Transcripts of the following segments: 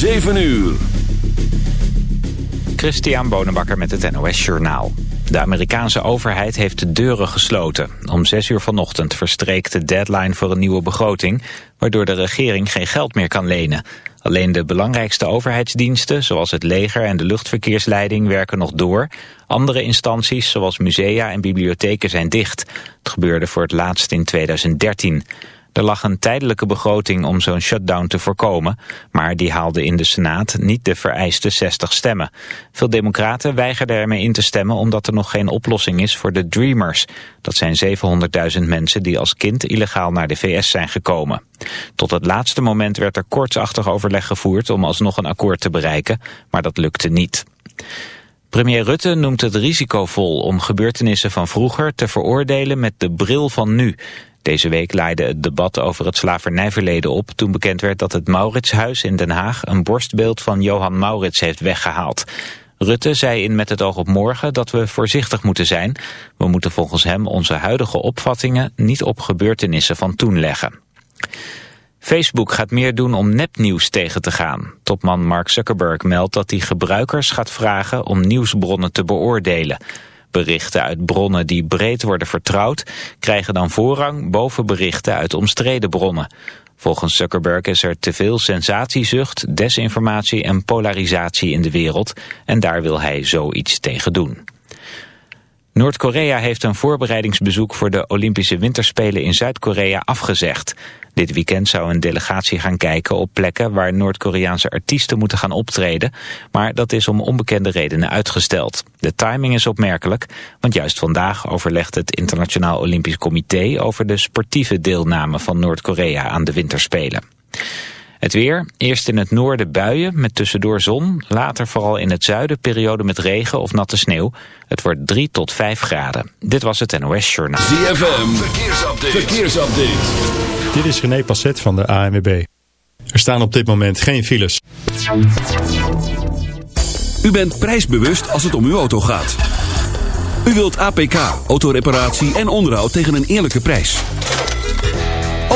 7 uur. Christian Bonenbakker met het NOS Journaal. De Amerikaanse overheid heeft de deuren gesloten. Om 6 uur vanochtend verstreekt de deadline voor een nieuwe begroting... waardoor de regering geen geld meer kan lenen. Alleen de belangrijkste overheidsdiensten, zoals het leger en de luchtverkeersleiding, werken nog door. Andere instanties, zoals musea en bibliotheken, zijn dicht. Het gebeurde voor het laatst in 2013. Er lag een tijdelijke begroting om zo'n shutdown te voorkomen, maar die haalde in de Senaat niet de vereiste 60 stemmen. Veel democraten weigerden ermee in te stemmen omdat er nog geen oplossing is voor de Dreamers. Dat zijn 700.000 mensen die als kind illegaal naar de VS zijn gekomen. Tot het laatste moment werd er kortsachtig overleg gevoerd om alsnog een akkoord te bereiken, maar dat lukte niet. Premier Rutte noemt het risicovol om gebeurtenissen van vroeger te veroordelen met de bril van nu. Deze week leidde het debat over het slavernijverleden op... toen bekend werd dat het Mauritshuis in Den Haag... een borstbeeld van Johan Maurits heeft weggehaald. Rutte zei in Met het oog op morgen dat we voorzichtig moeten zijn. We moeten volgens hem onze huidige opvattingen... niet op gebeurtenissen van toen leggen. Facebook gaat meer doen om nepnieuws tegen te gaan. Topman Mark Zuckerberg meldt dat hij gebruikers gaat vragen om nieuwsbronnen te beoordelen. Berichten uit bronnen die breed worden vertrouwd krijgen dan voorrang boven berichten uit omstreden bronnen. Volgens Zuckerberg is er te veel sensatiezucht, desinformatie en polarisatie in de wereld en daar wil hij zoiets tegen doen. Noord-Korea heeft een voorbereidingsbezoek voor de Olympische Winterspelen in Zuid-Korea afgezegd. Dit weekend zou een delegatie gaan kijken op plekken waar Noord-Koreaanse artiesten moeten gaan optreden, maar dat is om onbekende redenen uitgesteld. De timing is opmerkelijk, want juist vandaag overlegt het Internationaal Olympisch Comité over de sportieve deelname van Noord-Korea aan de Winterspelen. Het weer, eerst in het noorden buien met tussendoor zon. Later vooral in het zuiden periode met regen of natte sneeuw. Het wordt 3 tot 5 graden. Dit was het NOS Journaal. ZFM, verkeersupdate. verkeersupdate. Dit is René Passet van de ANWB. Er staan op dit moment geen files. U bent prijsbewust als het om uw auto gaat. U wilt APK, autoreparatie en onderhoud tegen een eerlijke prijs.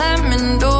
slamming door.